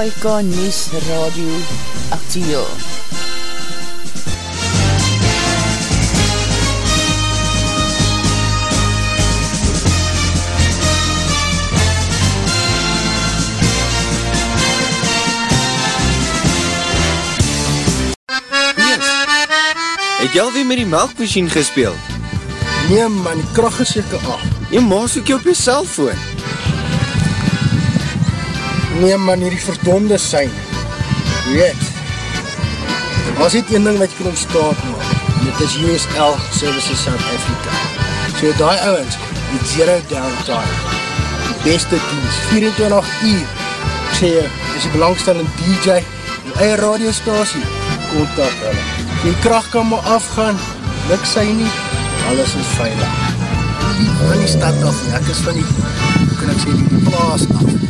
SAIK News Radio Actieel. Het jy alweer met die melkmachine gespeeld? Nee man, die kracht is jyke af. Jy maas ook jy op jy cellfoon. Nee man, hierdie verdonde sein. Weet, was dit een ding wat jy kan ontstaat maak. En dit is USL Services South Africa. So die ouwens, die zero downtime. Die beste dienst, 24 uur. Ek sê jy, is die belangstellende DJ, die eie radiostasie, kontak hulle. Die kracht kan maar afgaan, luk sy nie, alles is veilig. Van die stad af, ek is van die, kan ek sê, die plaas af.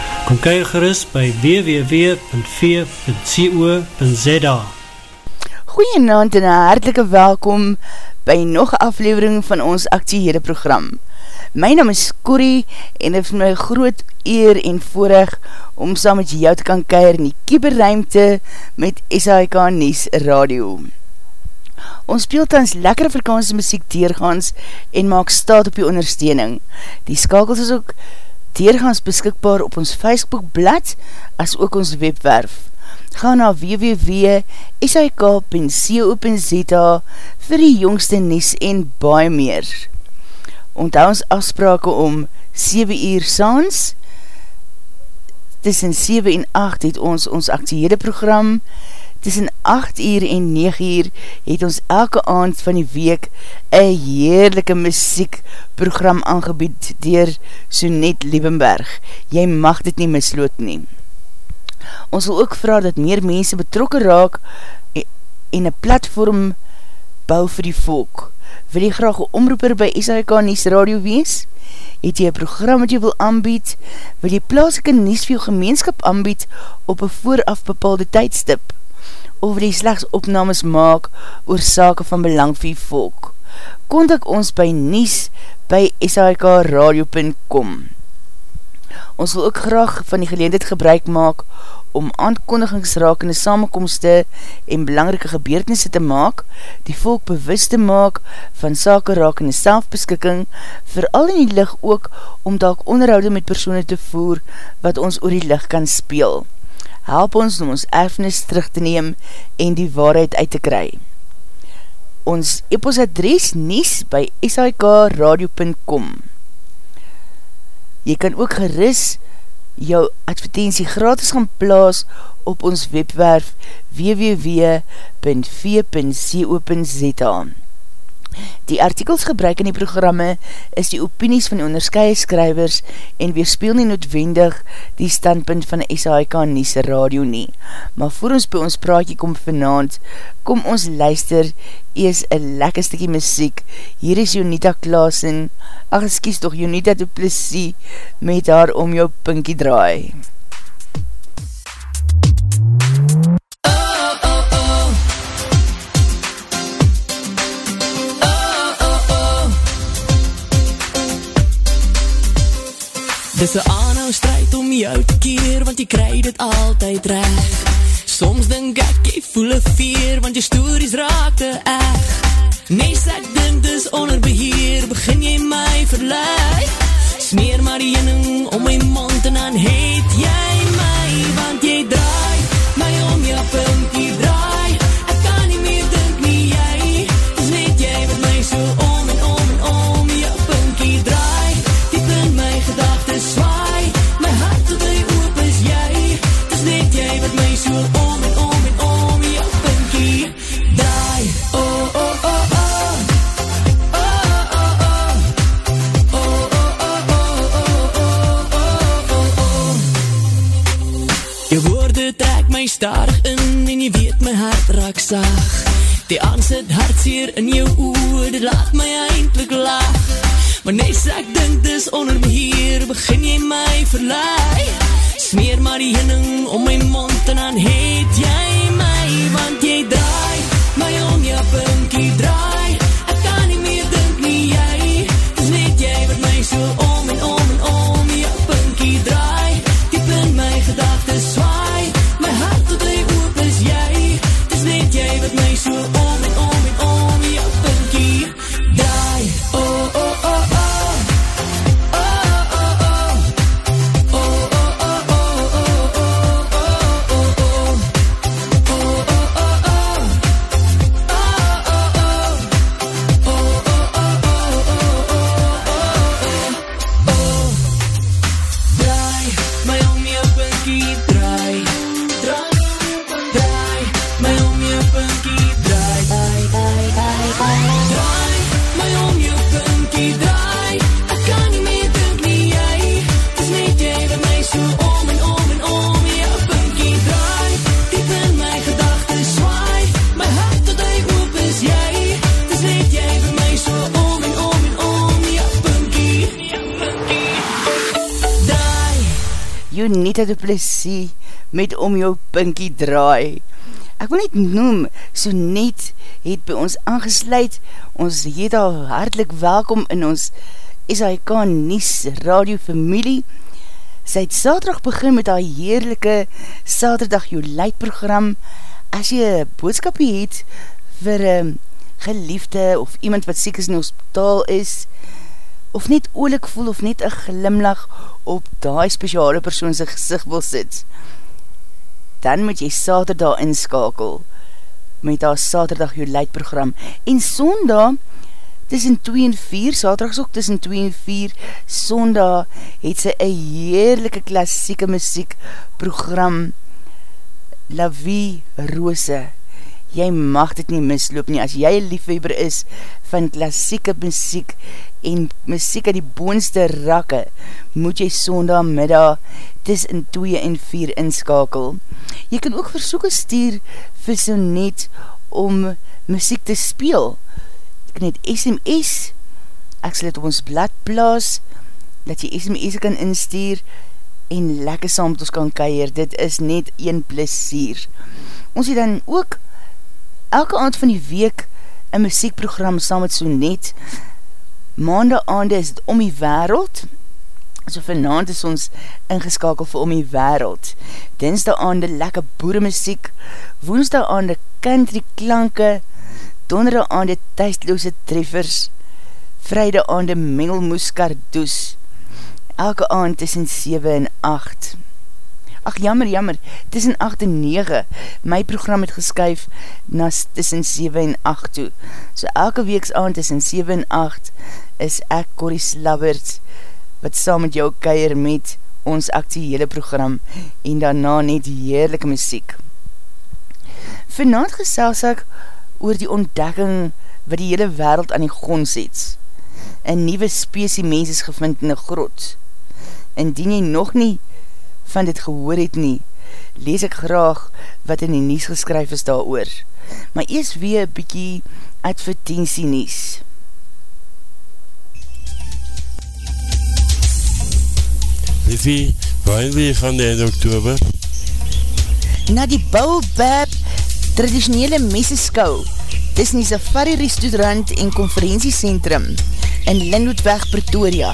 Kom kyk gerust by www.v.co.za Goeienavond en een hartelike welkom by nog een aflevering van ons actieerde program. My naam is Corrie en het is my groot eer en voorig om saam met jou te kan keir in die kieberruimte met SHK Nies Radio. Ons speel tans lekker Afrikaanse muziek deurgaans en maak staat op die ondersteuning. Die skakels is ook deurgaans beskikbaar op ons Facebookblad as ook ons webwerf. Ga na www.sik.co.za vir die jongste nies en baie meer. Onthou ons afsprake om 7 uur saans. Tussen 7 en 8 het ons ons actiehede program tussen 8 uur en 9 uur het ons elke aand van die week een heerlijke muziekprogram aangebied dier Sonet Liebenberg. Jy mag dit nie misloot neem. Ons wil ook vraag dat meer mense betrokken raak en een platform bou vir die volk. Wil jy graag een omroeper by SHK Nies Radio wees? Het jy een program wat jy wil aanbied? Wil jy plaaslike Nies vir jou gemeenskap aanbied op een vooraf bepaalde tydstip? Of die slechts opnames maak oor sake van belang vir die volk. Kontak ons by Nies by shikradio.com Ons wil ook graag van die geleendheid gebruik maak om aankondigingsrakende samenkomste en belangrike gebeurtenisse te maak, die volk bewust te maak van sake rakende selfbeskikking, vooral in die licht ook om dalk onderhoud met persoene te voer wat ons oor die licht kan speel help ons om ons erfenis terug te neem en die waarheid uit te kry. Ons e-post adres nies by shikradio.com Jy kan ook geris jou advertentie gratis gaan plaas op ons webwerf www.v.co.za Die artikels gebruik in die programme is die opinies van die onderskeie skrywers en weerspeel nie noodwendig die standpunt van die SHK Nies Radio nie. Maar voor ons by ons praatje kom vanavond, kom ons luister ees een lekker stikkie muziek. Hier is Jonita Klaasen, ach skies toch Jonita Duplessis met haar om jou pinkie draai. Dis een aanhou strijd om jou te keer, want jy krij dit altyd recht. Soms denk ek, jy voel een veer, want jy stories raak te echt. Nee, ek dink dis onder beheer, begin jy my verleid. Smeer maar die jening om my mond en dan heet jy my, want jy draai starig in en jy weet my hart raak saag. Die aansit hartseer in jou oor, dit laat my eindelijk laag. Maar nes ek dink dis onder my hier, begin jy my verlaai. Smeer maar die hinning om my mond en dan heet jy my, want jy draai my om jou punkie draai. Junita de Plessis met om jou pinkie draai. Ek wil net noem, so net het by ons aangesluit, ons het al hartelijk welkom in ons SHK Nies Radio Familie. Sy het saterdag begin met haar heerlijke saterdag jou leidprogram. As jy boodskapie het vir um, geliefde of iemand wat siek is in die hospitaal is, of net oorlik voel of net een glimlach op die speciale persoon sy gezicht wil sit, dan moet jy saterdag inskakel met haar saterdag jou leidprogram. En sondag, tussen 2 en 4, saterdag is ook tussen 2 en 4, sondag het sy een heerlijke klassieke muziek program La Vie Rose. Jy mag dit nie misloop nie, as jy liefheber is van klassieke muziek en muziek uit die boonste rakke, moet jy sondag middag tis in 2 en 4 inskakel. Jy kan ook versoeken stuur vir so net om muziek te speel. Ek kan net SMS, ek sal het op ons blad plaas, dat jy SMS kan instuur en lekker saam met ons kan keier. Dit is net een plesier. Ons het dan ook elke aand van die week een muziekprogram saam met so net. Maandag aande is het om die wereld. So vanavond is ons ingeskakel vir om die wereld. Dinsdag aande lekker boeremuziek. Woensdag aande country klanke. Donderdag aande thuisloose treffers. Vrijdag aande mengelmoes kardoes. Elke aand tussen 7 en 8. Ach jammer, jammer, tussen 8 en 9, my program het geskyf na tussen 7 en 8 toe. So elke weeks aand tussen 7 en 8 is ek Corrie Slabbert, wat saam met jou keier met ons actiehele program en daarna net heerlijke muziek. Vanavond gesels ek oor die ontdekking wat die hele wereld aan die grond zet. Een nieuwe spesie mens is gevind in een grot. Indien jy nog nie van dit gehoor het nie, lees ek graag wat in die nies geskryf is daar oor. Maar eers weer bykie advertentie nies. Liffie, waarin wil jy van die einde oktober? Na die Baobab traditionele meseskou dis in die safari restaurant en konferentiecentrum in Lindhoedweg Pretoria.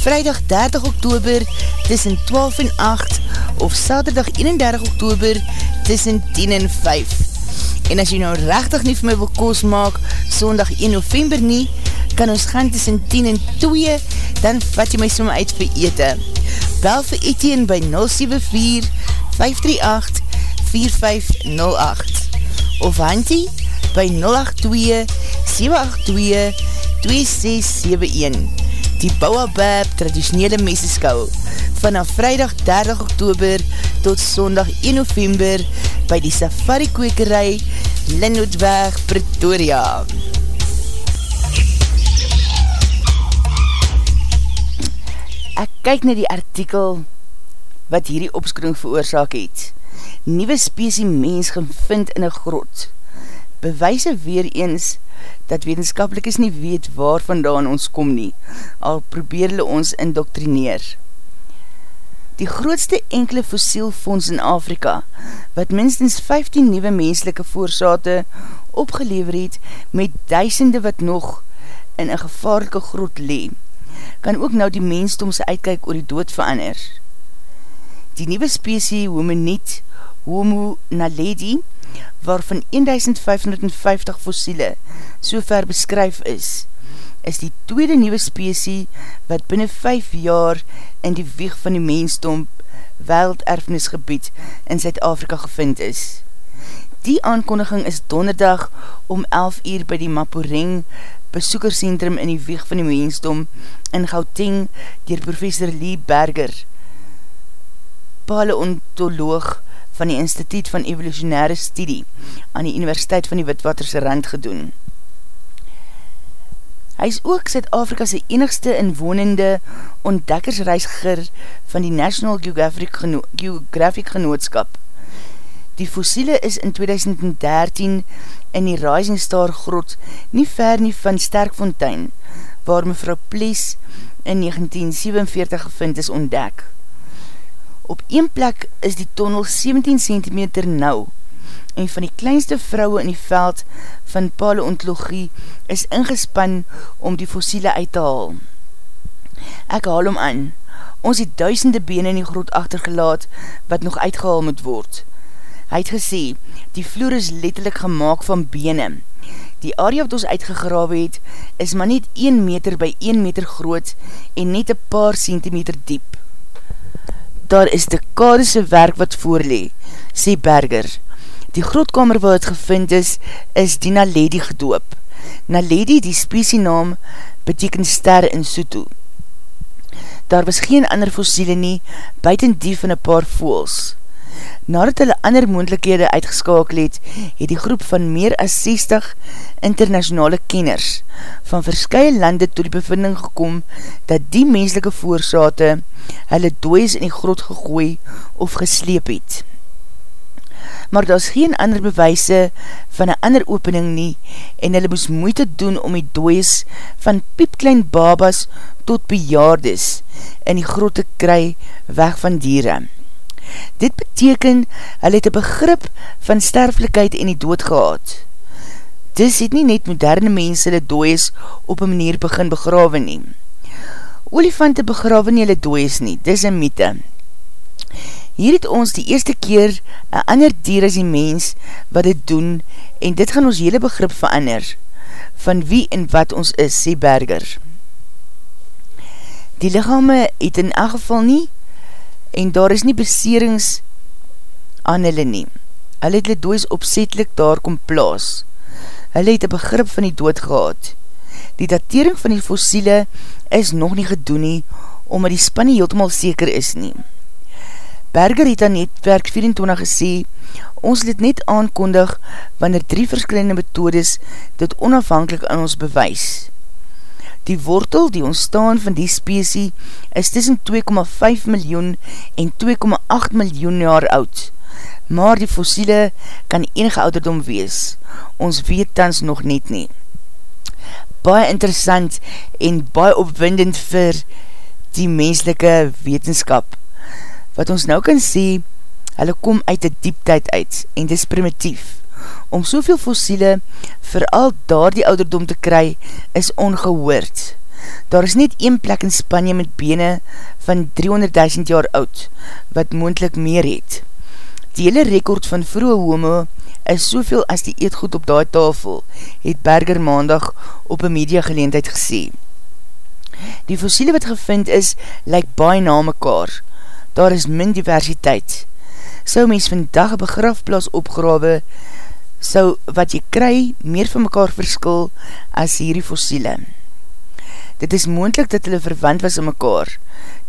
Vrijdag 30 oktober tussen 12 en 8 of saterdag 31 oktober tussen 10 en 5. En as jy nou rechtig nie vir my wil koos maak, sondag 1 november nie, kan ons gaan tussen 10 en 2, dan vat jy my som uit vir ete. Bel vir Etienne by 074-538-4508 of Hantie by 082-782-2671 Die Bouwabab traditionele meseskou vanaf vrijdag 30 oktober tot sondag 1 november by die safari kwekerij Linnootweg Pretoria Ek kyk na die artikel wat hierdie opskring veroorzaak het. Nieuwe spesie mens gevind in een grot. Bewijse weer eens dat wetenskapelikes nie weet waar vandaan ons kom nie, al probeer hulle ons indoctrineer. Die grootste enkele fossielfonds in Afrika, wat minstens 15 nieuwe menselike voorsate opgelever het met duisende wat nog in een gevaarlike grot leem, kan ook nou die mensdomse uitkyk oor die dood verander. Die nieuwe spesie hominid Homo naledi, waarvan 1550 fossiele so ver beskryf is, is die tweede nieuwe spesie wat binnen 5 jaar in die wieg van die mensdom welderfnisgebied in Zuid-Afrika gevind is. Die aankondiging is donderdag om 11 uur by die Maporeng besoekerscentrum in die weeg van die mensdom in Gauteng dier professor Lee Berger, paleontoloog van die Instituut van Evolutionaire Studie aan die Universiteit van die Witwaterse Rand gedoen. Hy is ook Zuid-Afrika's enigste inwonende ontdekkersreisger van die National Geographic, Geno Geographic Genootskap. Die fossiele is in 2013 in die Rising Star grot nie ver nie van Sterkfontein, waar mevrou Plies in 1947 gevind is ontdek. Op een plek is die tonnel 17 cm nou en van die kleinste vrouwe in die veld van paleontologie is ingespan om die fossiele uit te haal. Ek haal om aan, ons het duisende bene in die grot achtergelaat wat nog uitgehaal moet word. Hy het gesê, die vloer is letterlijk gemaakt van bene. Die area wat ons uitgegrawe het, is maar net 1 meter by 1 meter groot en net een paar centimeter diep. Daar is de kadese werk wat voorlee, sê Berger. Die grootkamer wat het gevind is, is die Naledi gedoop. Naledi, die spesienaam, beteken ster in Soto. Daar was geen ander fossiele nie, buiten die van een paar voels. Nadat hulle ander moendlikhede uitgeskakel het, het die groep van meer as 60 internationale kenners van verskye lande to die bevinding gekom dat die menselike voorsate hulle dooies in die grot gegooi of gesleep het. Maar daar is geen ander bewijse van een ander opening nie en hulle moes moeite doen om die dooies van piepklein babas tot bejaardes in die grot te kry weg van dieren. Dit beteken, hy het een begrip van sterflikheid en die dood gehad. Dis het nie net moderne mense hulle dooies op een manier begin begrawe nie. Olifante begrawe nie hulle dooies nie, dis een mythe. Hier het ons die eerste keer een ander dier as die mens wat dit doen en dit gaan ons hele begrip verander van wie en wat ons is, sê Berger. Die lichame het in elk geval nie en daar is nie beserings aan hulle nie. Hulle het hulle doois opzetlik daar kom plaas. Hulle het een begrip van die dood gehad. Die datering van die fossiele is nog nie gedoen nie, omdat die spanne heeltemal seker is nie. Berger het aan netwerk 24 gesê, ons het net aankondig wanneer drie verskillende methodes dit onafhankelijk aan ons bewys. Die wortel die ontstaan van die spesie is tussen 2,5 miljoen en 2,8 miljoen jaar oud. Maar die fossiele kan enige ouderdom wees. Ons weet tans nog net nie. Baie interessant en baie opwindend vir die menselike wetenskap. Wat ons nou kan sê, hulle kom uit die dieptijd uit en dis primitief om soveel fossiele vooral daar die ouderdom te kry, is ongehoord. Daar is net een plek in Spanje met bene van 300.000 jaar oud, wat moendlik meer het. Die hele rekord van vroege homo is soveel as die eetgoed op daai tafel, het Berger maandag op een media geleendheid gesê. Die fossiele wat gevind is, lyk baie na mekaar. Daar is min diversiteit. Sou mens vandag een begrafplaas opgrawe, sou wat jy kry meer van mekaar verskil as hierdie fossiele. Dit is moendlik dat hulle verwand was in mekaar.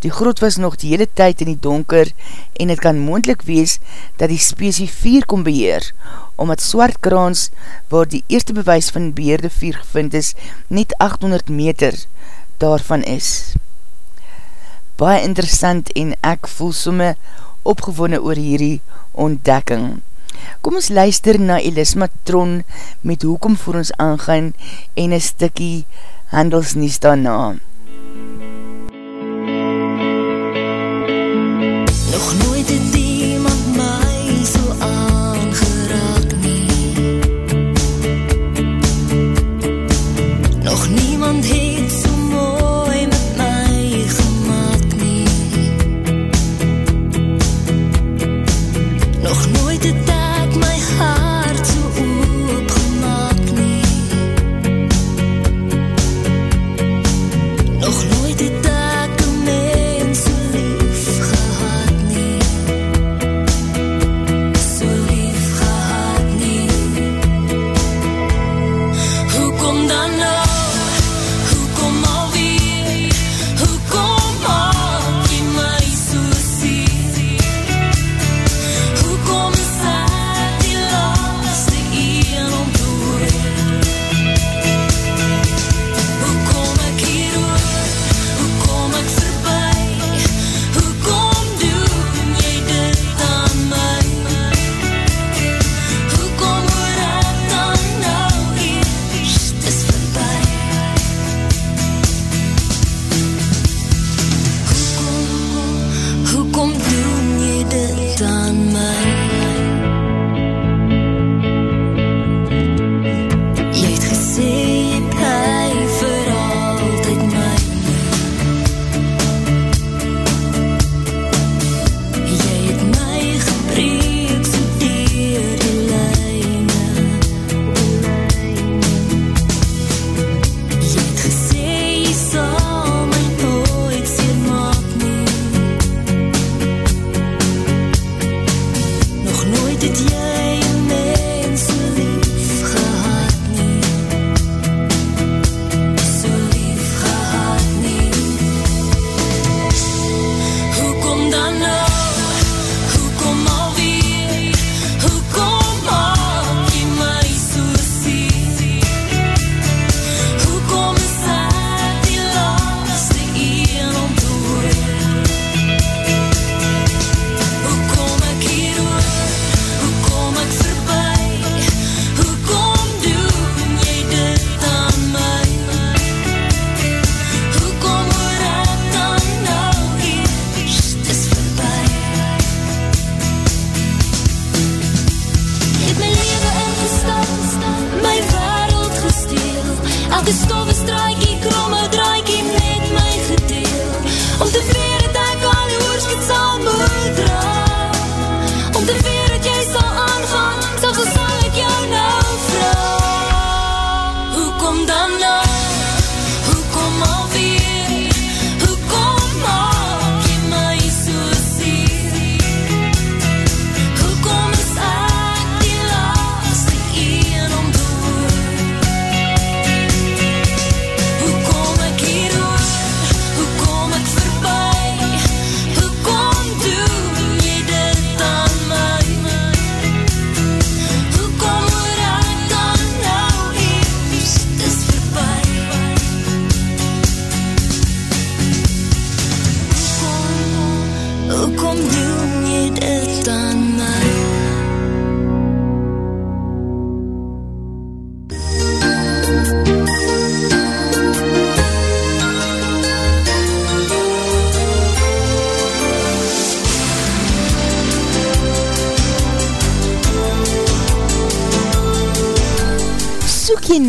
Die grot was nog die hele tyd in die donker en het kan moendlik wees dat die spesie 4 kom beheer, omdat swart kraans waar die eerste bewys van beheerde 4 gevind is, net 800 meter daarvan is. Baie interessant en ek voel somme opgewonne oor hierdie ontdekking. Kom ons luister na Elis Matron met hoekom voor ons aangaan en een stikkie handelsnies daarna. Nog Hoekom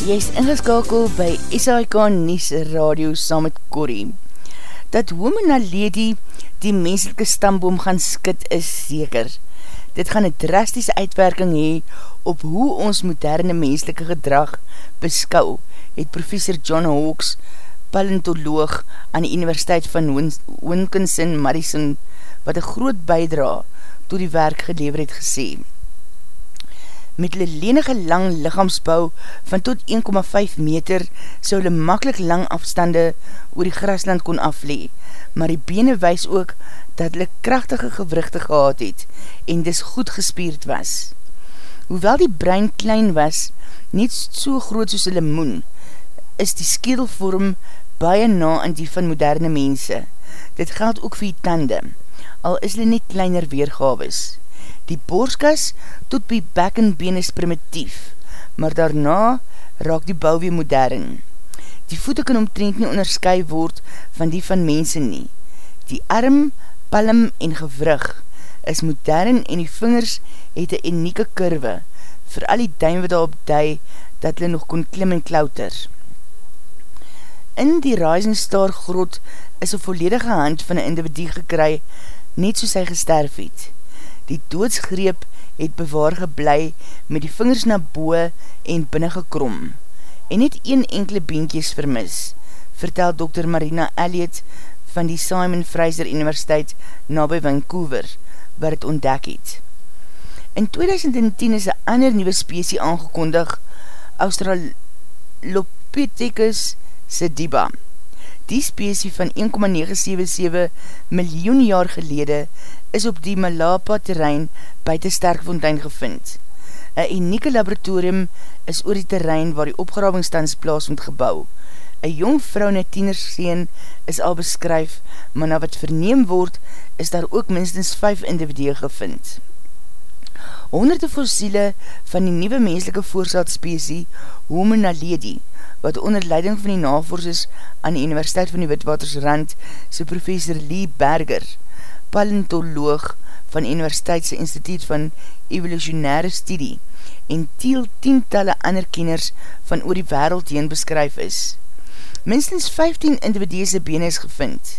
jy is ingeskakel by SAIK Nies Radio saam met Corrie. Dat Homo na Lady die menselike stamboom gaan skit is seker. Dit gaan een drastische uitwerking hee op hoe ons moderne menselike gedrag beskou, het professor John Hawks, paleontoloog aan die Universiteit van Winkinson-Madison, wat een groot bijdra toe die werk gelever het gesê met hulle lenige lang lichaamsbouw van tot 1,5 meter sou hulle makkelijk lang afstande oor die grasland kon aflee, maar die bene wees ook dat hulle krachtige gewrichte gehad het en dis goed gespierd was. Hoewel die brein klein was, niet so groot soos hulle moen, is die skedelvorm baie na aan die van moderne mense. Dit geld ook vir die tande, al is hulle nie kleiner weergaves. Die borskas tot by bek en been is primitief, maar daarna raak die bouw weer modern. Die voete kan omtrent nie onderskui word van die van mense nie. Die arm, palm en gewrug is modern en die vingers het een unieke kurwe, vir al die duim wat daarop dui, dat hulle nog kon klim en klauter. In die Rising Star grot is een volledige hand van een individu gekry, net soos hy gesterf het. Die doodsgreep het bewaar geblei met die vingers na boe en binnen gekrom en net een enkele beentjes vermis, vertel Dr. Marina Elliot van die Simon Fraser Universiteit na by Vancouver, waar het ontdek het. In 2010 is een ander nieuwe spesie aangekondig, Australopithecus sediba. Die spesie van 1,977 miljoen jaar gelede is op die Malapa terrein buiten Sterkfontein gevind. Een unieke laboratorium is oor die terrein waar die opgravingsstans plaas moet gebouw. Een jong vrou en een tienerseen is al beskryf, maar na wat verneem word, is daar ook minstens 5 individue gevind. Honderde fossiele van die nieuwe menselike voorsaadspesie Homo naledi, wat onder leiding van die navorsers aan die Universiteit van die Witwatersrand, sy professor Lee Berger, paleontoloog van Universiteitse Instituut van Evolutionaire Studie en tiel tientalle ander kenners van oor die wereld heen beskryf is. Minstens 15 individuese bene is gevind.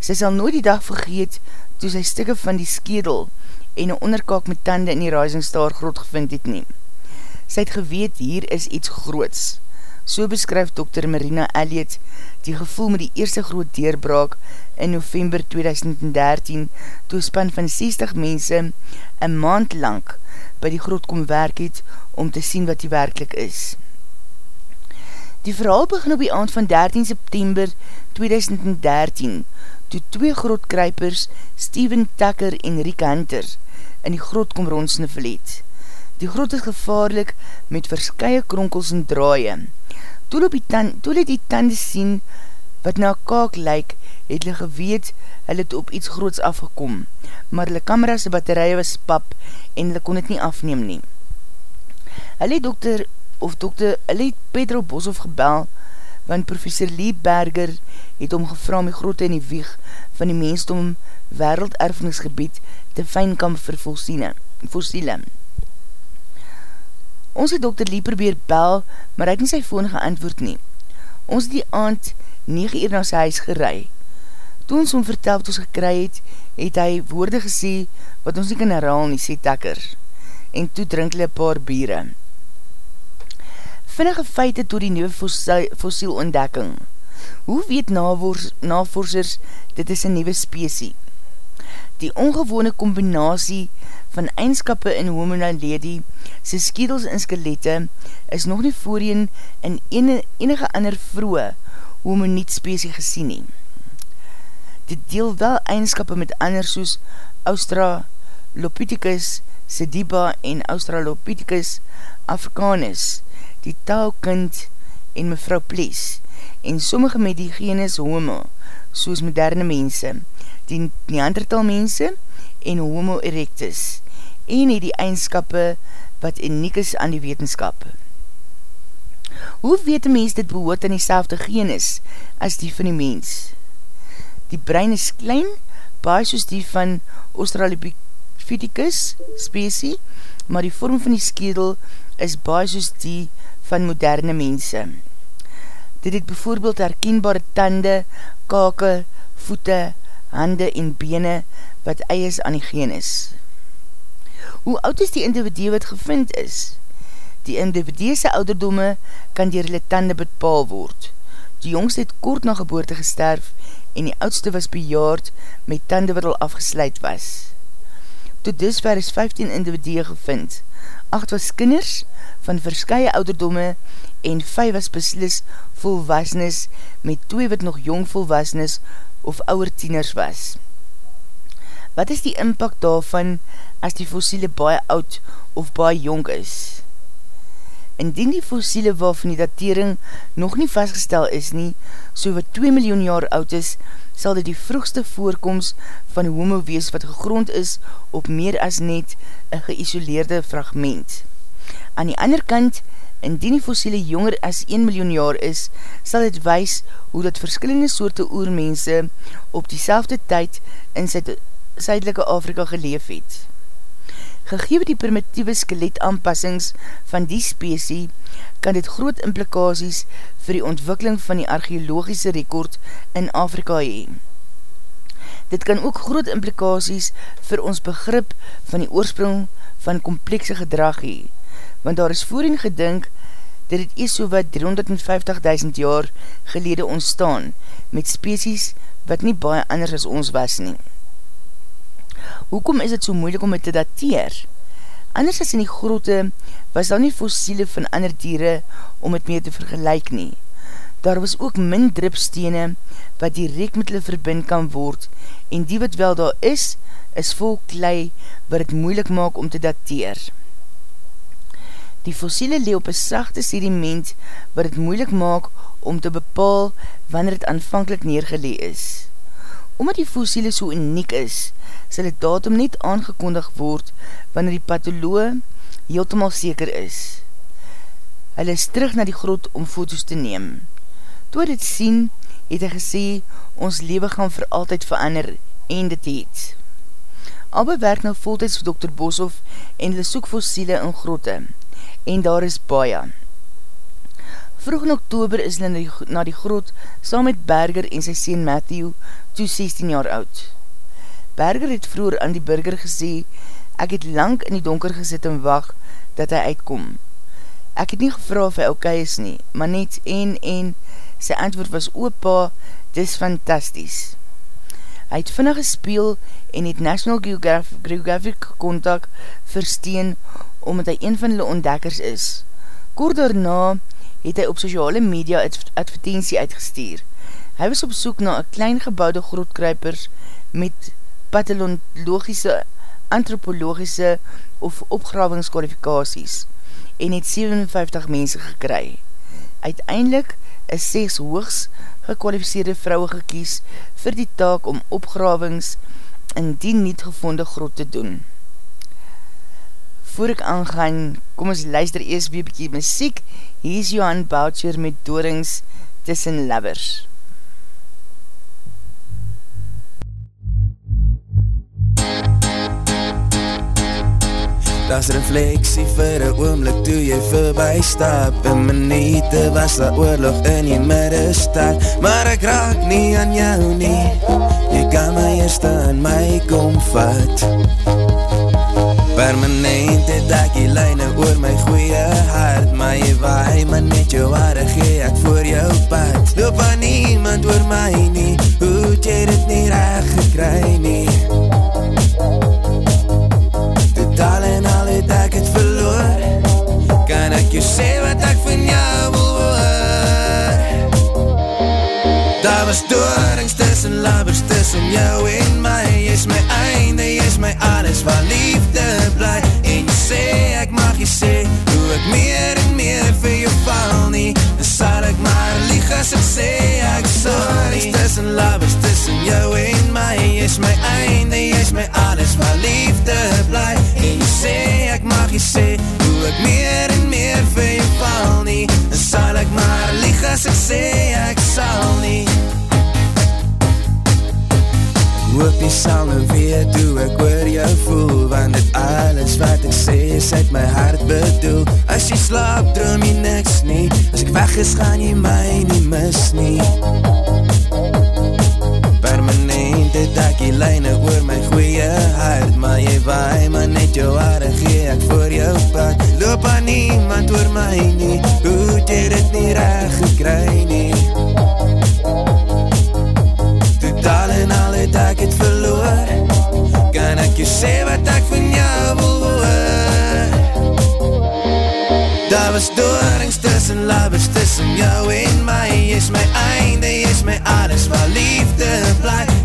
Sy sal nooit die dag vergeet toe sy stikke van die skedel en een onderkaak met tande in die Risingstaar grot gevind het neem. Sy het geweet hier is iets groots. So beskryf Dr. Marina Elliot die gevoel met die eerste groot deurbraak in november 2013 toe span van 60 mense een maand lang by die groot kom werk het om te sien wat die werkelijk is. Die verhaal begin op die aand van 13 september 2013 toe twee grootkruipers Steven Tucker en Rick Hunter in die groot kom rondsniffel het. Die grot is gevaarlik met verskye kronkels en draaie. Toe, die tand, toe die tande sien, wat na kaak lyk, het hulle geweet hulle het op iets groots afgekom, maar hulle kameras en batterije was pap en hulle kon het nie afneem nie. Hulle het dokter, of dokter, hulle het Pedro Boshoff gebel, want professor Lee Berger het om gevra om die grootte in die wieg van die mensdom werelderfenisgebied te fijnkamp vir fossiele. Ons het dokter Lee probeer bel, maar hy het nie sy phone geantwoord nie. Ons die aand 9 uur na sy huis gerei. Toe ons om vertel wat ons gekry het, het hy woorde gesê wat ons nie kan herhaal nie, sê Takker. En toe drink hulle paar bieren vinnige feite door die nieuwe fossiel ontdekking. Hoe weet navorsers dit is een nieuwe spesie? Die ongewone combinatie van eindskappe in Homo naledi, sy skedels en skelette, is nog nie voorheen in ene, enige ander vroe Homo niet spesie gesien nie. Dit deel wel eindskappe met ander soos Australopithecus, Sediba en Australopithecus Africanus, die taalkind en mevrou Plies, en sommige met die genis homo, soos moderne mense, die Neandertal mense en homo erectus, en het die eindskappe wat uniek is aan die wetenskap. Hoe weet die mens dit behoort aan die selfde genis as die van die mens? Die brein is klein, baie soos die van Australopithecus spesie, maar die vorm van die skedel is baie soos die van moderne mense. Dit het bijvoorbeeld herkenbare tande, kake, voete, hande en bene wat eies aan die geen is. Hoe oud is die individue wat gevind is? Die individuese ouderdomme kan dier hulle tande bepaal word. Die jongste het kort na geboorte gesterf en die oudste was bejaard met tande wat al afgesluit was. Tot dusver is 15 individue gevind. 8 was kinders, van verskye ouderdomme en 5 was beslis volwasnes met 2 wat nog jong volwasnes of ouwer tieners was. Wat is die impact daarvan as die fossiele baie oud of baie jong is? Indien die fossiele waarvan die datering nog nie vastgestel is nie, so wat 2 miljoen jaar oud is, sal dit die vroegste voorkomst van homo wees wat gegrond is op meer as net een geïsoleerde fragment. Aan die ander kant, indien die fossiele jonger as 1 miljoen jaar is, sal het wees hoe dat verskillende soorte oermense op die tyd in Zuidelike Afrika geleef het. Gegewe die primitieve skeletaanpassings van die spesie, kan dit groot implikaties vir die ontwikkeling van die archeologische rekord in Afrika hee. Dit kan ook groot implikaties vir ons begrip van die oorsprong van komplekse gedrag hee, want daar is voorin gedink dat het is so wat 350.000 jaar gelede ontstaan met species wat nie baie anders as ons was nie. Hoekom is het so moeilik om het te dateer? Anders as in die grote was daar nie fossiele van ander dieren om het mee te vergelijk nie. Daar was ook min dripstene wat direct met hulle verbind kan word en die wat wel daar is, is vol klei wat het moeilik maak om te dateer. Die fossiele leeuw op een sachte sediment wat het moeilik maak om te bepaal wanneer het aanvankelijk neergelee is. Omdat die fossiele so uniek is, sal het datum net aangekondig word wanneer die patholoog heeltemal seker is. Hulle is terug na die grot om foto's te neem. Toe dit sien, het hy gesê, ons lewe gaan vir altyd verander en dit het. Albe werk nou voltijds vir Dr. Boshoff en hulle soek fossiele in grotte en daar is baie. Vroeg in oktober is hulle na die grot saam met Berger en sy sien Matthew, toe 16 jaar oud. Berger het vroeger aan die burger gesê, ek het lang in die donker gesit en wacht dat hy uitkom. Ek het nie gevra of hy ok is nie, maar net en en, sy antwoord was opa, dis fantasties. Hy het vinnig gespeel en het National Geographic Contact versteen omdat hy een van hulle ontdekkers is. Kort daarna het hy op sociale media advertentie uitgestuur. Hy was op soek na een klein gebouwde grootkruipers met patholologische, antropologische of opgravingskwalifikaties en het 57 mense gekry. Uiteindelik is 6 hoogs gekwalificeerde vrouwe gekies vir die taak om opgravings in die niet gevonde grot te doen. Voor ek aangaan, kom ons luister eers weer bykie muziek, hier is Johan Boucher met Dorings tussen Lovers. Das refleksie vir een oomlik toe jy voorbij stap. In minuute was daar oorlog in die middestad Maar ek raak nie aan jou nie. Jy kan my eerst aan my kom vat Permanent het ek die lijne oor my goeie hart. Maar jy waai my net jou haare gee ek voor jou pad. Loop aan niemand oor my nie. Hoe het jy dit nie recht gekry nie? Totaal en al het ek het verloor. Kan ek jou sê wat ek van jou wil hoor? Daar was doorings tussen labbers tussen jou en my. Jy is my einde, jy is my alles waar liefde Tussen labbers tussen jou en my Jy is my einde, jy is my alles waar liefde bly. En jy sê ek mag jy sê Hoe ek meer en meer vir jou val nie. Dan sal ek maar lieg as ek sê ek sal nie. Hoop jy sal nou weet hoe ek oor jou voel Want dit alles wat ek sê is uit my hart bedoel. As jy slaap droom jy niks nie. As ek weg is gaan jy my nie mis nie Die lijne oor my goeie hart Maar jy waai maar net jou haare gee ek voor jou pad Loop aan niemand oor my nie Hoe het jy dit nie recht gekry nie Totaal en al het ek het verloor Kan ek jou sê wat ek van jou wil hoor Daar was doorings tussen labbers tussen jou en my Jy is my einde, jy is my alles waar liefde bly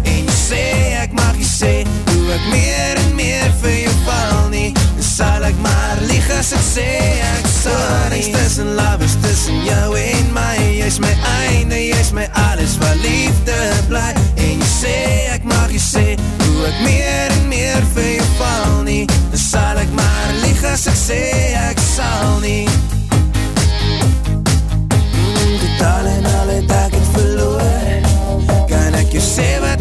sê Hoe ek meer en meer vir jou val nie. Sal ek maar lieg as ek sê ek sorry Doorings tussen labbers tussen jou en my. Jy is my einde, jy is my alles waar liefde bly. En jy sê ek mag jy sê Hoe ek meer en meer vir jou val nie. Sal ek maar lieg as ek sê ek sal nie. Mm, Totaal en al het ek het verloor. Kan ek jou sê wat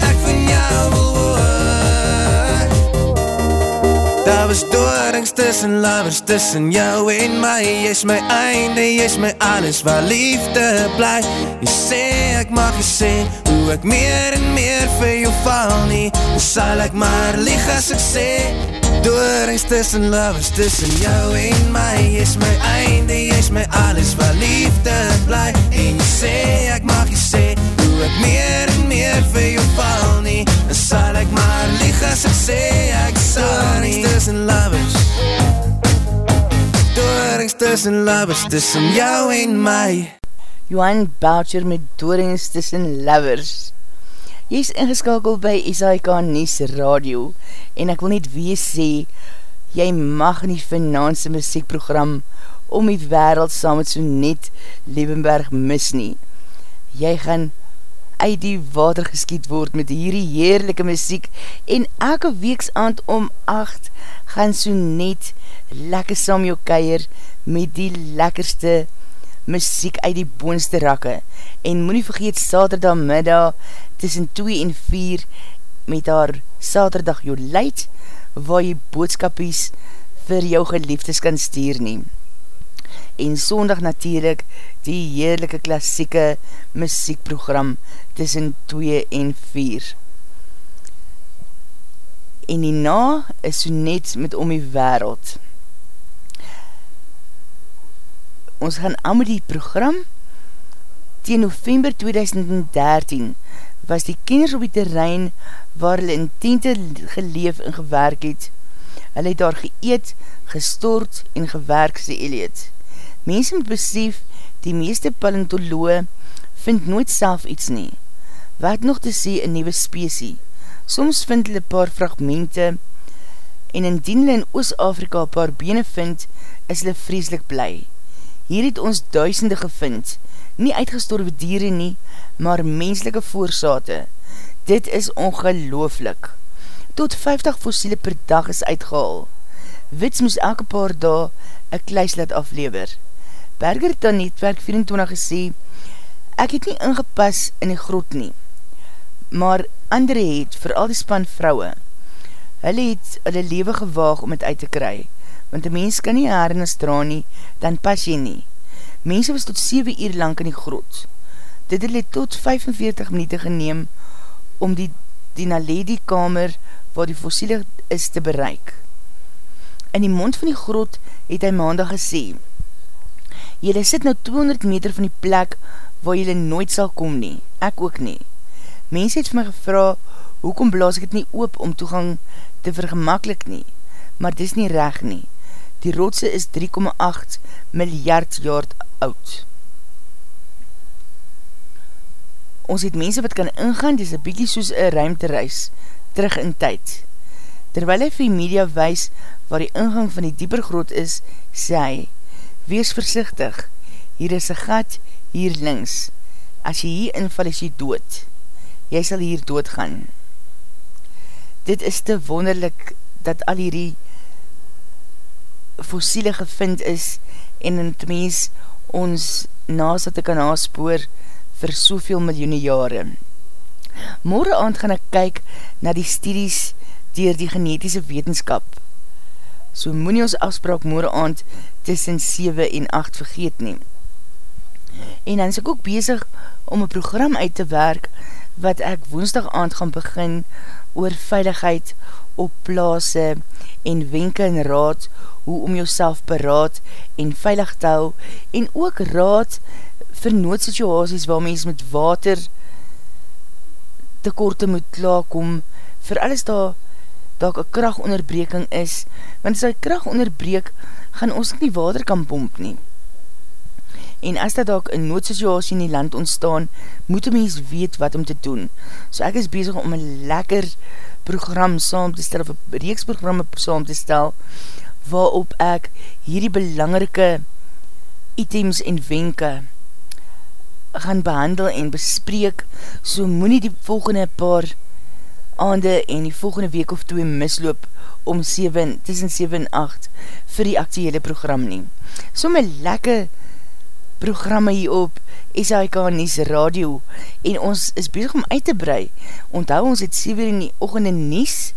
Was doorings tussen lovers tussen jou en my. Jy is my einde, jy is my alles waar liefde bly Jy sê ek mag jy sê Hoe ek meer en meer vir jou val nie. Sal ek maar lieg as ek sê Doorings tussen lovers tussen jou en my. Jy is my einde, jy is my alles waar liefde bly En jy sê ek mag jy sê Hoe ek meer en meer vir jou val nie. Sal ek maar as ek sê ek sal nie Doorings tussen lovers Doorings tussen lovers tussen jou en my Johan Boucher met Dorings tussen Lovers. Jy is ingeskakeld by SAIK Nies Radio en ek wil net wees sê, jy mag nie finanse muziekprogram om die wereld saam met so net Levenberg mis nie. Jy gaan uit die water geskiet word met hierdie heerlijke muziek. En elke weeks aand om 8 gaan so net lekker saam jou keier met die lekkerste muziek uit die boonste rakke. En moet nie vergeet saterdag middag tussen 2 en 4 met haar saterdag jou leid waar jy boodskapies vir jou geliefdes kan stuur neem en sondag natuurlijk die heerlijke klassieke muziekprogram tussen 2 en 4. En die na is so net met om die wereld. Ons gaan aan met die program. Tegen november 2013 was die kinders op die terrein waar hulle in tente geleef en gewerk het. Hulle het daar geëet, gestort en gewerk, sê Elliot. Mense moet besef, die meeste paleontoloe vind nooit self iets nie. Wat nog te sê een nieuwe spesie? Soms vind hulle paar fragmente en indien hulle in Oost-Afrika paar bene vind, is hulle vreselik bly. Hier het ons duisende gevind, nie uitgestorwe dieren nie, maar menslike voorsate. Dit is ongelooflik. Tot 50 fossiele per dag is uitgehaal. Wits moes elke paar dae een kluis laat aflever. Berger het dan netwerk 24 gesê, ek het nie ingepas in die grot nie, maar andere het, vooral die span vrouwe, hulle het hulle lewe gewaag om het uit te kry, want die mens kan nie hernis dra nie, dan pas jy nie. Mense was tot 7 uur lang in die grot. Dit het tot 45 minuut geneem om die, die Naledi kamer waar die fossiele is te bereik. In die mond van die grot het hy maandag gesê, Jylle sit nou 200 meter van die plek waar jylle nooit sal kom nie, ek ook nie. Mens het vir my gevra, hoekom blaas ek het nie oop om toegang te vergemakkelijk nie, maar dis nie reg nie. Die rotse is 3,8 miljard jaar oud. Ons het mense wat kan ingaan, dis een bykie soos een ruimtereis, terug in tyd. Terwyl hy vir die media wees waar die ingang van die dieper grot is, sê hy, wees versichtig, hier is een gat, hier links, as jy hier inval is jy dood, jy sal hier dood gaan. Dit is te wonderlik, dat al hierdie fossiele gevind is, en het mens ons naas dat ek kan aanspoor, vir soveel miljoene jare. Morgen aand gaan ek kyk na die studies dier die genetische wetenskap. So moet nie ons afspraak morgen aand tussen 7 en 8 vergeet neem. En dan is ek ook bezig om een program uit te werk wat ek woensdag aand gaan begin oor veiligheid op plaas en wenke en raad hoe om jouself beraad en veilig te hou en ook raad vir noodsituasies waar mens met water tekorte moet klaarkom, vir alles daar dat een krachtonderbreking is, want as die kracht onderbreek, gaan ons nie water kan pomp nie. En as dat ook een noodsituasie in die land ontstaan, moet een mens weet wat om te doen. So ek is bezig om een lekker program saam te stel, of een reeksprogramme saam te stel, waarop ek hierdie belangrike items en wenke gaan behandel en bespreek, so moet nie die volgende paar aande en die volgende week of twee misloop om 7, tussen 7 en 8 vir die actuele program nie. So my lekke programme hier op SHK Nies Radio en ons is bezig om uit te brei. Onthou ons het 7 in die ochende Nies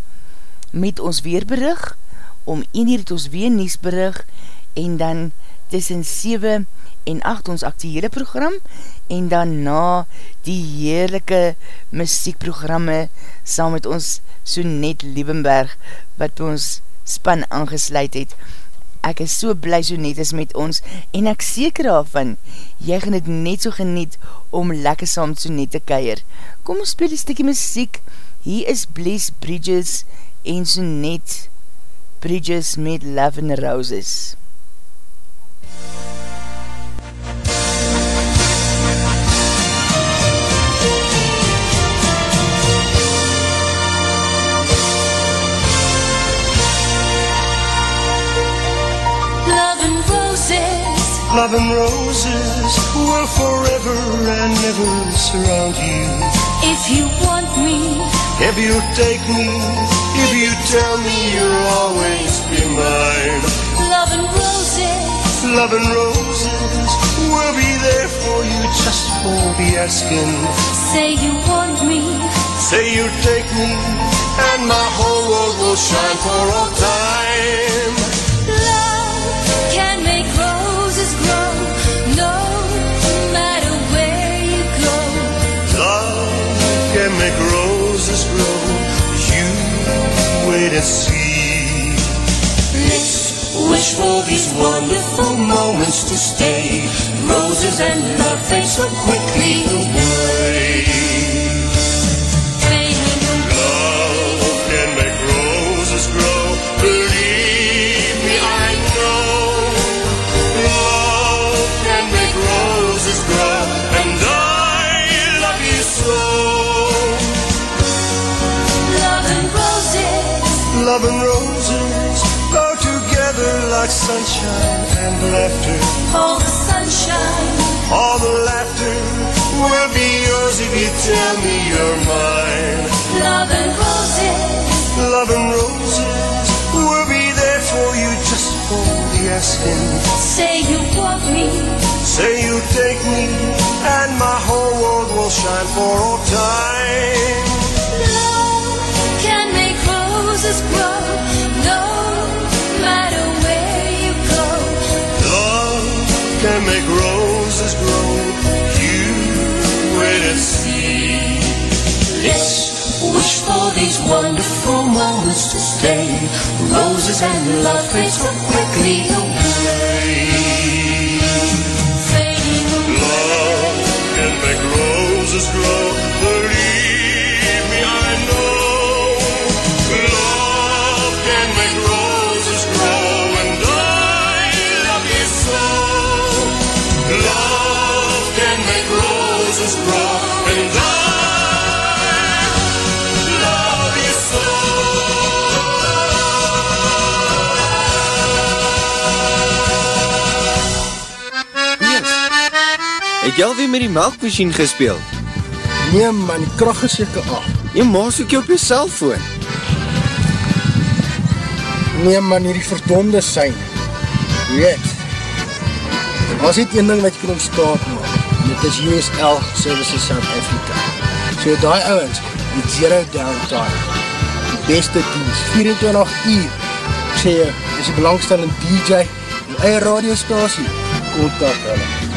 met ons weerberig, om 1 uur het ons weer Nies berig en dan tussen 7 en 8 ons actuele program en dan na die heerlijke muziekprogramme saam met ons Sonet Liebenberg wat ons span aangesluit het. Ek is so bly Sonet is met ons en ek seker daarvan, jy gaan het net so geniet om lekker saam Sonet te keir. Kom ons speel die stikkie muziek, hier is Blaise Bridges en Sonet Bridges met Love and Roses. Love and roses will forever and ever surround you. If you want me, if you take me, if you tell me you'll always be mine. Love and roses, love and roses will be there for you just for the asking. Say you want me, say you take me, and my whole world will shine for all time. Love can make roses to see Bits which will wonderful moments to stay. Roses and love fade so quickly away. Love and roses go together like sunshine and laughter. All the sunshine All the laughter will be yours if you tell me you're mine. Love and roses, Love and roses will be there for you just for the asking. say you want me. Say you take me, and my whole world will shine for all time. Love wonderful moments to stay. Roses and love fade so quickly away. Fading away. Love can make roses grow. Het jy alweer met die melkmachine gespeel? Nee man, die kracht is seker af. Jy maas ook jy op jy cellfoon. Nee man, hierdie verdonde sein. Weet, as het een ding wat jy kan ontstaan maak, dit is USL Services South Africa. So die ouwens, met zero downtime, die beste dienst, 24 uur, ek sê jy, is die belangstellende DJ, die eie radiostasie, kontak hulle.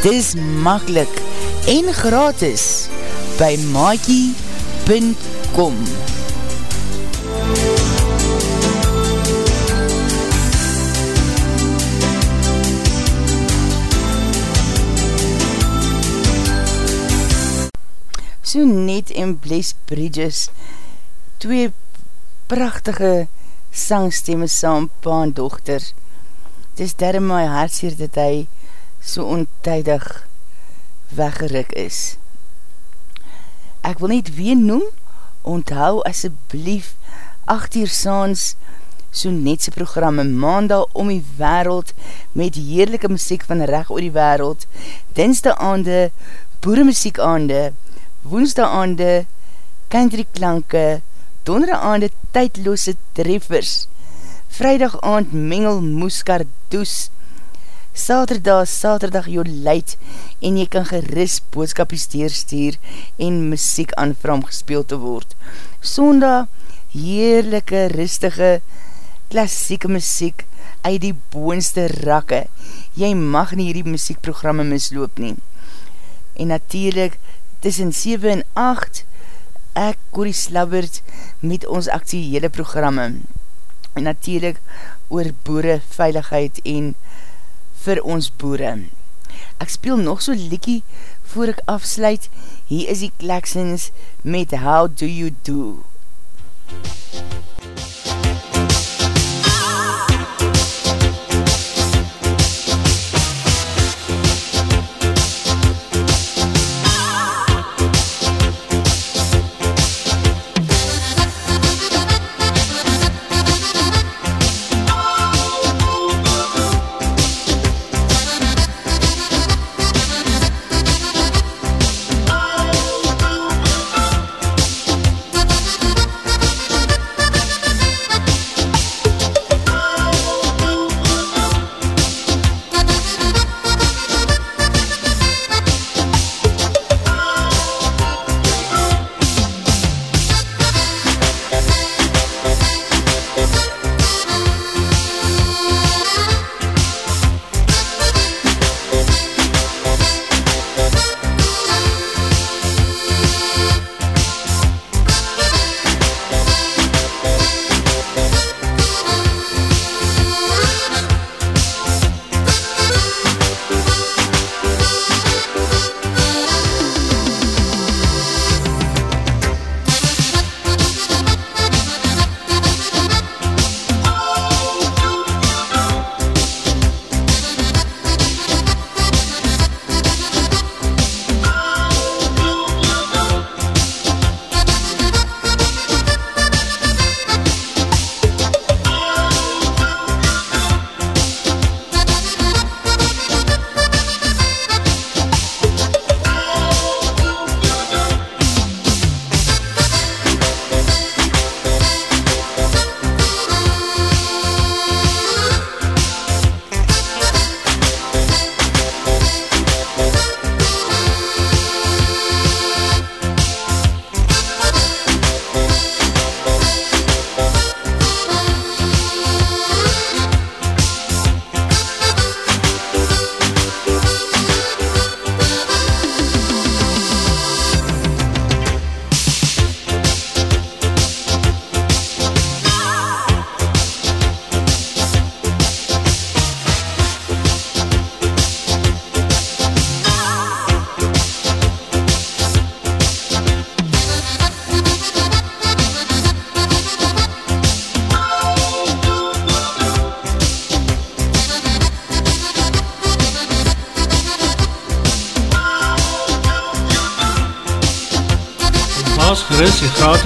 Dis makkelijk en gratis by maakie.com So net en Bless Bridges twee prachtige sangstemme saam pa en dochter. Het is daarom my hartseer dat hy so ontydig weggerik is. Ek wil net weer noem, onthou asjeblief 8 uur saans so netse programme maandag om die wereld met heerlijke muziek van recht oor die wereld, dinsde aande, boeremuziek aande, woensdag aande, country klanke, donder aande, tydloose treffers, vrijdag aand, mengel, moeskar, does, Saterdag, Saterdag jou leid en jy kan geris boodskapies deurstuur en muziek aan vram gespeeld te word. Sondag, heerlijke, rustige, klassieke muziek uit die boonste rakke. Jy mag nie hierdie muziekprogramme misloop nie. En natuurlijk, tussen 7 en 8, ek, Corrie Slabbert, met ons actiehele programme. En natuurlijk, oor boere, veiligheid en vir ons boere. Ek speel nog so liekie voor ek afsluit. Hier is die Klaxons met How Do You Do? Plaas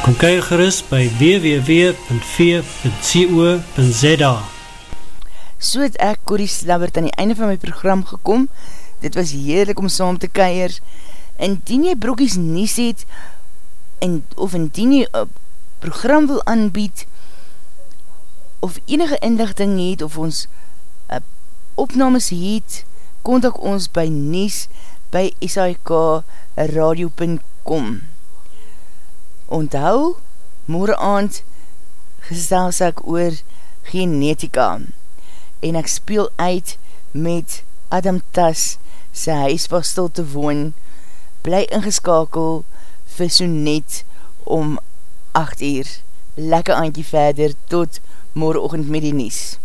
Kom kyk gerust by www.v.co.za So het ek, Corrie Slabbert, aan die einde van my program gekom. Dit was heerlik om saam te keir. Indien jy brokies nies het, en, of indien jy een program wil aanbied, of enige inlichting het, of ons uh, opnames het, kontak ons by nies by sikradio.com Onthou, morgen aand gesels ek oor genetika en ek speel uit met Adam Tas sy huis was stil te woon bly ingeskakel vir so net om 8 uur. Lekke aantje verder tot morgenochtend met die nies.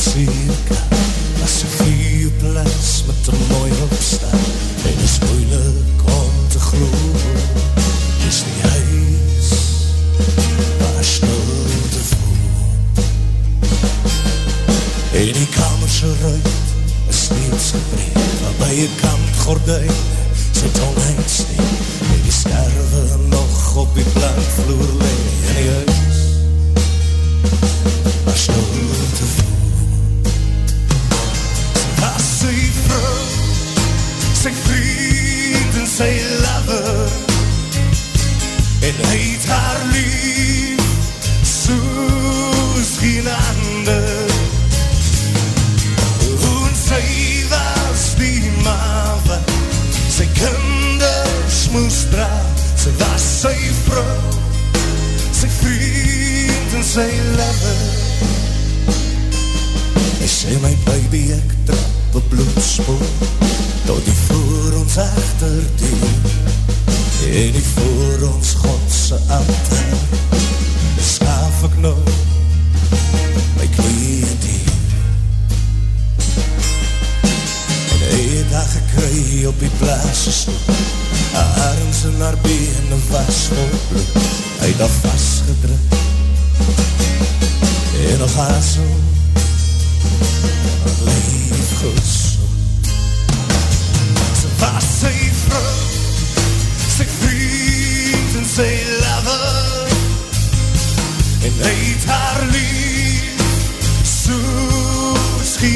cerca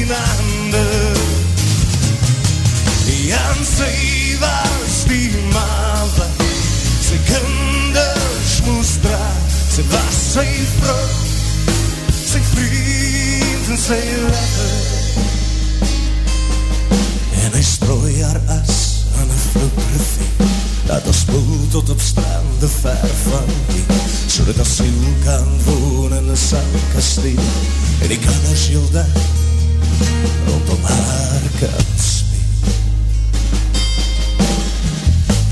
Soos geen ander En sy was die mawe Sy kinders moes dra Sy was sy vrou Sy vriend en sy lover En hy strooi haar as aan een vloeprivie Dat ons spoel tot op strande ver van die So dat ons siel kan woon in een sandkasteel En die kinders heel daar rondom haar kan speel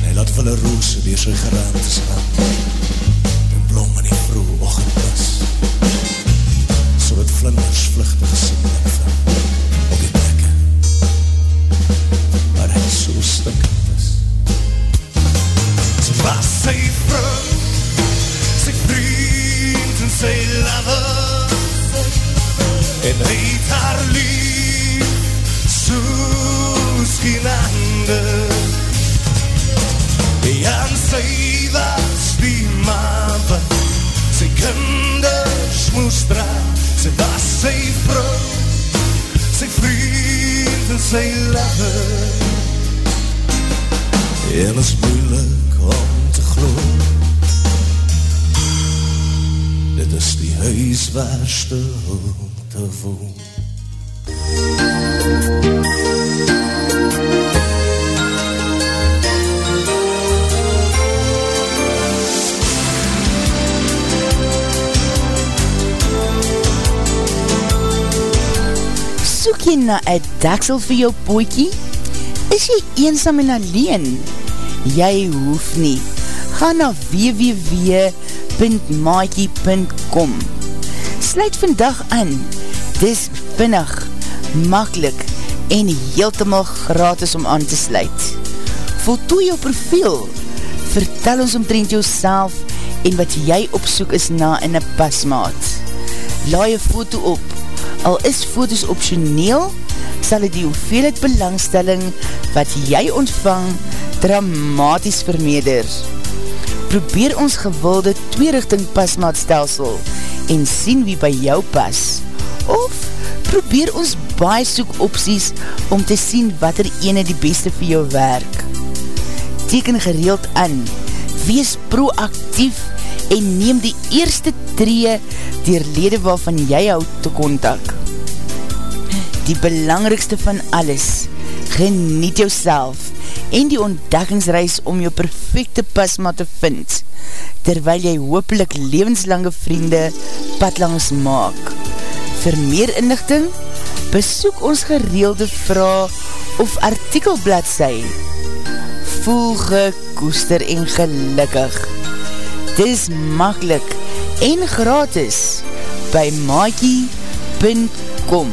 En hy laat wille roose weer sy geraamtes gaan En blom in die vroeg ochendbus So dat vlinders vluchtig sien ek van op die plekke waar hy so stikkend is. Sy was sy vrou, sy vriend en sy lover, en het haar lief, soos geen ander. En sy was die mawe, sy kinders moes dra, sy was sy vrou, sy vriend en sy lover. En is moeilik om te glo Dit is die huis waar stilte woon Soek jy na een daksel vir jou poekie? Is jy eensam en alleen? Jy hoef nie. Ga na www.maakie.com Sluit vandag aan. Dis vinnig, makkelijk en heeltemal gratis om aan te sluit. Voltooi jou profiel. Vertel ons omtrent jou en wat jy opsoek is na in een pasmaat. Laai een foto op Al is foto's optioneel, sal het die hoeveelheid belangstelling wat jy ontvang dramatisch vermeerder. Probeer ons gewilde tweerichting pasmaatstelsel en sien wie by jou pas. Of probeer ons baie soek opties om te sien wat er ene die beste vir jou werk. Teken gereeld aan, wees proactief en neem die eerste tree dier lede waarvan jy hou te kontak. Die belangrikste van alles, Geniet jou en die ontdekkingsreis om jou perfecte pasma te vind, terwyl jy hoopelik levenslange vriende padlangs maak. Vir meer inlichting, besoek ons gereelde vraag of artikelbladsy. Voel gekoester en gelukkig. Dis makkelijk en gratis by maakie.com